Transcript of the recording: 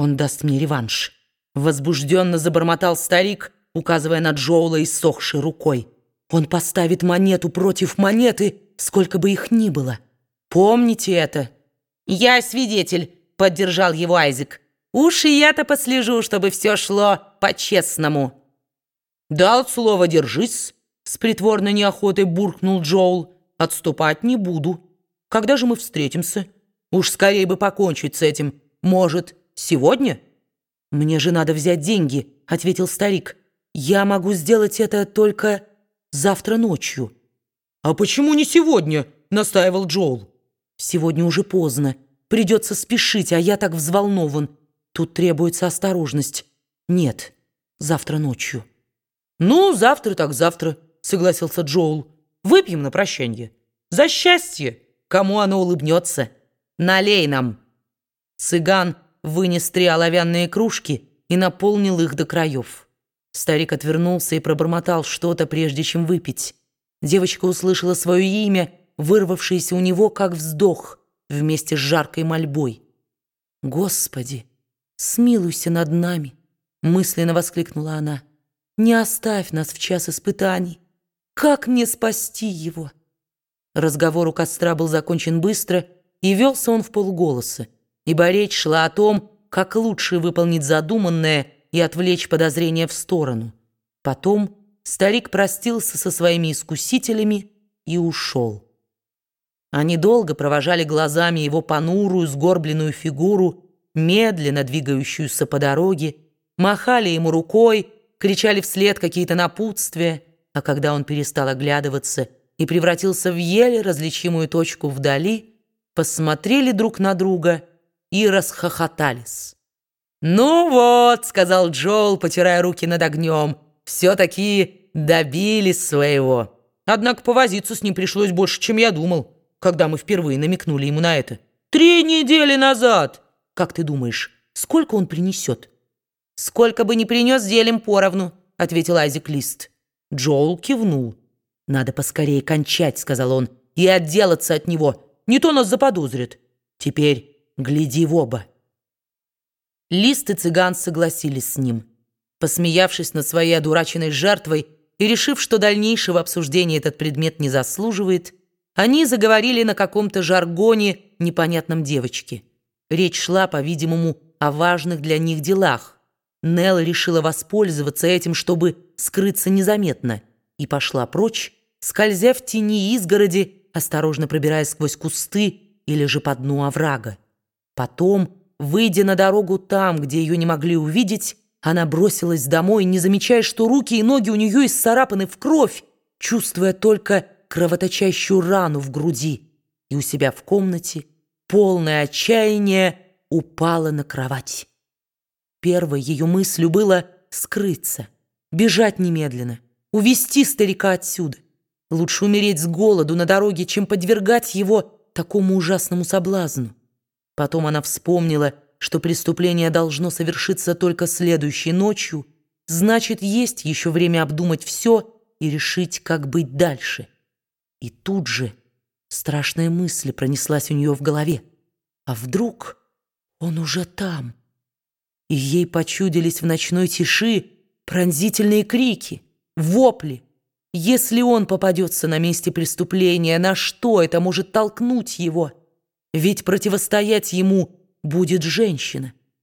Он даст мне реванш. Возбужденно забормотал старик, указывая на Джоула иссохшей рукой. Он поставит монету против монеты, сколько бы их ни было. Помните это. Я свидетель, поддержал его Айзек. Уж и я-то послежу, чтобы все шло по-честному. «Дал слово, держись!» С притворной неохотой буркнул Джоул. «Отступать не буду. Когда же мы встретимся? Уж скорее бы покончить с этим. Может, сегодня?» «Мне же надо взять деньги», — ответил старик. «Я могу сделать это только завтра ночью». «А почему не сегодня?» — настаивал Джоул. «Сегодня уже поздно. Придется спешить, а я так взволнован. Тут требуется осторожность. Нет, завтра ночью». «Ну, завтра так завтра», — согласился Джоул. «Выпьем на прощанье. За счастье! Кому оно улыбнется? Налей нам!» Цыган вынес три оловянные кружки и наполнил их до краев. Старик отвернулся и пробормотал что-то, прежде чем выпить. Девочка услышала свое имя, вырвавшееся у него, как вздох, вместе с жаркой мольбой. «Господи, смилуйся над нами!» — мысленно воскликнула она. Не оставь нас в час испытаний. Как мне спасти его?» Разговор у костра был закончен быстро, и велся он в полголоса, ибо речь шла о том, как лучше выполнить задуманное и отвлечь подозрения в сторону. Потом старик простился со своими искусителями и ушел. Они долго провожали глазами его понурую, сгорбленную фигуру, медленно двигающуюся по дороге, махали ему рукой, кричали вслед какие-то напутствия, а когда он перестал оглядываться и превратился в еле различимую точку вдали, посмотрели друг на друга и расхохотались. «Ну вот», — сказал Джоул, потирая руки над огнем, «все-таки добились своего. Однако повозиться с ним пришлось больше, чем я думал, когда мы впервые намекнули ему на это. Три недели назад! Как ты думаешь, сколько он принесет?» «Сколько бы ни принес, делим поровну», — ответил Айзек Лист. Джоул кивнул. «Надо поскорее кончать», — сказал он, — «и отделаться от него. Не то нас заподозрят. Теперь гляди в оба». Лист и цыган согласились с ним. Посмеявшись над своей одураченной жертвой и решив, что дальнейшего обсуждения этот предмет не заслуживает, они заговорили на каком-то жаргоне непонятном девочке. Речь шла, по-видимому, о важных для них делах. Нелл решила воспользоваться этим, чтобы скрыться незаметно, и пошла прочь, скользя в тени изгороди, осторожно пробираясь сквозь кусты или же по дну оврага. Потом, выйдя на дорогу там, где ее не могли увидеть, она бросилась домой, не замечая, что руки и ноги у нее исцарапаны в кровь, чувствуя только кровоточащую рану в груди, и у себя в комнате, полное отчаяние, упала на кровать. Первой ее мыслью было скрыться, бежать немедленно, увести старика отсюда. Лучше умереть с голоду на дороге, чем подвергать его такому ужасному соблазну. Потом она вспомнила, что преступление должно совершиться только следующей ночью, значит, есть еще время обдумать все и решить, как быть дальше. И тут же страшная мысль пронеслась у нее в голове. А вдруг он уже там? и ей почудились в ночной тиши пронзительные крики, вопли. Если он попадется на месте преступления, на что это может толкнуть его? Ведь противостоять ему будет женщина.